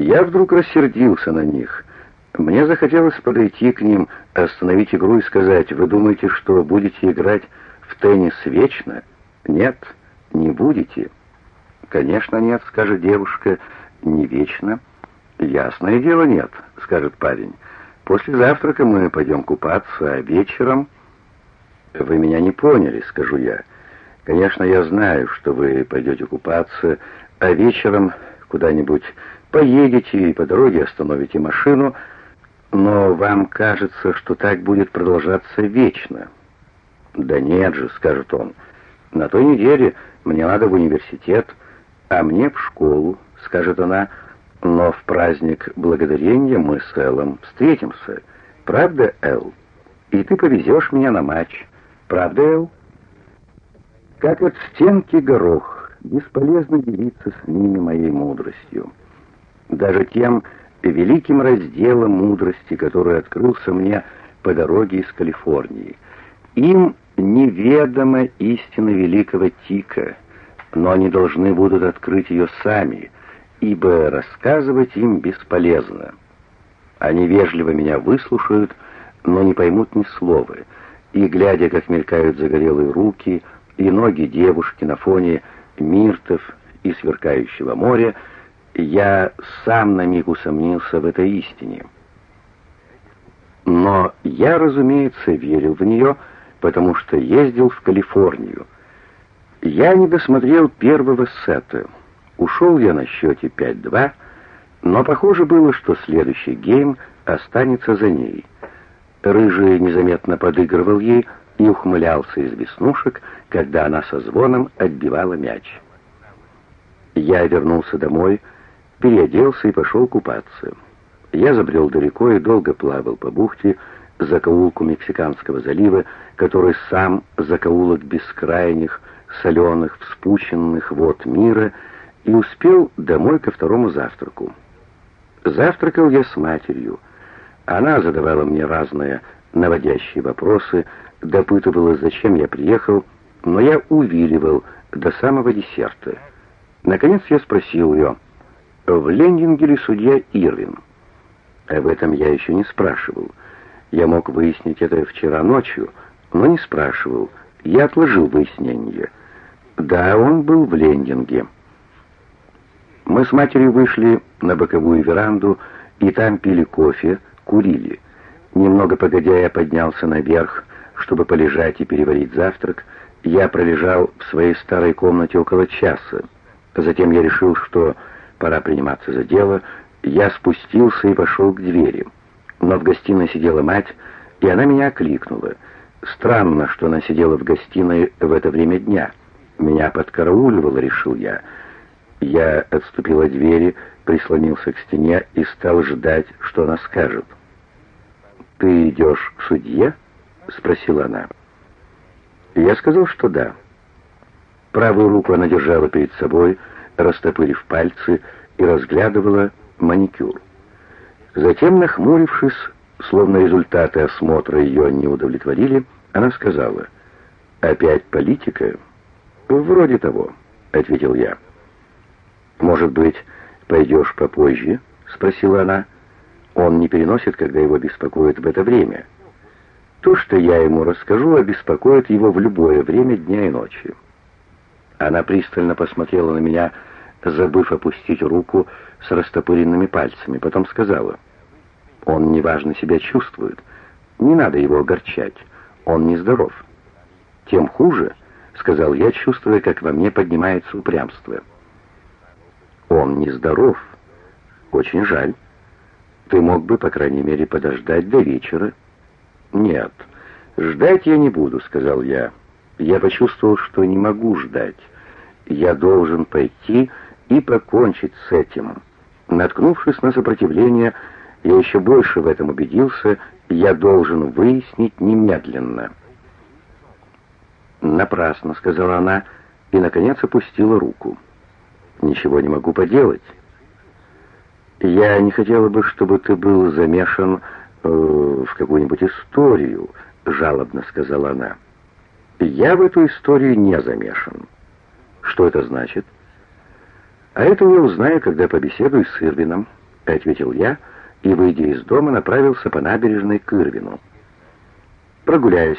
Я вдруг рассердился на них. Мне захотелось подойти к ним, остановить игру и сказать, «Вы думаете, что будете играть в теннис вечно?» «Нет, не будете». «Конечно нет», — скажет девушка, — «не вечно». «Ясное дело, нет», — скажет парень. «После завтрака мы пойдем купаться, а вечером...» «Вы меня не поняли», — скажу я. «Конечно, я знаю, что вы пойдете купаться, а вечером куда-нибудь поедете и по дороге остановите машину, но вам кажется, что так будет продолжаться вечно». «Да нет же», — скажет он, — «на той неделе мне надо в университет, а мне в школу», — скажет она, — «но в праздник благодарения мы с Эллом встретимся. Правда, Эл? И ты повезешь меня на матч. Правда, Эл?» Как от стенки горох, бесполезно делиться с ними моей мудростью. Даже тем великим разделом мудрости, который открылся мне по дороге из Калифорнии. Им неведома истина великого Тика, но они должны будут открыть ее сами, ибо рассказывать им бесполезно. Они вежливо меня выслушают, но не поймут ни слова, и, глядя, как мелькают загорелые руки, и ноги девушки на фоне миртов и сверкающего моря, я сам на миг усомнился в этой истине. Но я, разумеется, верил в нее, потому что ездил в Калифорнию. Я не досмотрел первого сета. Ушел я на счете 5-2, но похоже было, что следующий гейм останется за ней. Рыжий незаметно подыгрывал ей, и ухмылялся из веснушек, когда она со звоном отбивала мяч. Я вернулся домой, переоделся и пошел купаться. Я забрел далеко и долго плавал по бухте, закоулку Мексиканского залива, который сам закоулок бескрайних, соленых, вспученных вод мира, и успел домой ко второму завтраку. Завтракал я с матерью. Она задавала мне разные наводящие вопросы, допытывала, зачем я приехал, но я увиливал до самого десерта. Наконец я спросил ее, в Лендинге ли судья Ирвин? Об этом я еще не спрашивал. Я мог выяснить это вчера ночью, но не спрашивал. Я отложил выяснение. Да, он был в Лендинге. Мы с матерью вышли на боковую веранду, и там пили кофе, курили. Немного погодя я поднялся наверх, чтобы полежать и переварить завтрак, я пролежал в своей старой комнате около часа. Затем я решил, что пора приниматься за дело. Я спустился и пошел к двери. Но в гостиной сидела мать, и она меня окликнула. Странно, что она сидела в гостиной в это время дня. Меня подкарауливало, решил я. Я отступил от двери, прислонился к стене и стал ждать, что она скажет. «Ты идешь к судье?» — спросила она. Я сказал, что да. Правую руку она держала перед собой, растопырив пальцы, и разглядывала маникюр. Затем, нахмурившись, словно результаты осмотра ее не удовлетворили, она сказала, «Опять политика?» «Вроде того», — ответил я. «Может быть, пойдешь попозже?» — спросила она. «Он не переносит, когда его беспокоит в это время». То, что я ему расскажу, обеспокоит его в любое время дня и ночи. Она пристально посмотрела на меня, забыв опустить руку с растопыренными пальцами, потом сказала, «Он неважно себя чувствует, не надо его огорчать, он нездоров». «Тем хуже», — сказал я, чувствуя, как во мне поднимается упрямство. «Он нездоров. Очень жаль. Ты мог бы, по крайней мере, подождать до вечера». «Нет, ждать я не буду», — сказал я. Я почувствовал, что не могу ждать. Я должен пойти и покончить с этим. Наткнувшись на сопротивление, я еще больше в этом убедился, я должен выяснить немедленно. «Напрасно», — сказала она, и, наконец, опустила руку. «Ничего не могу поделать». «Я не хотела бы, чтобы ты был замешан э, в какую-нибудь историю», — жалобно сказала она. «Я в эту историю не замешан». «Что это значит?» «А это я узнаю, когда побеседую с Ирвином. ответил я и, выйдя из дома, направился по набережной к Ирвину. Прогуляясь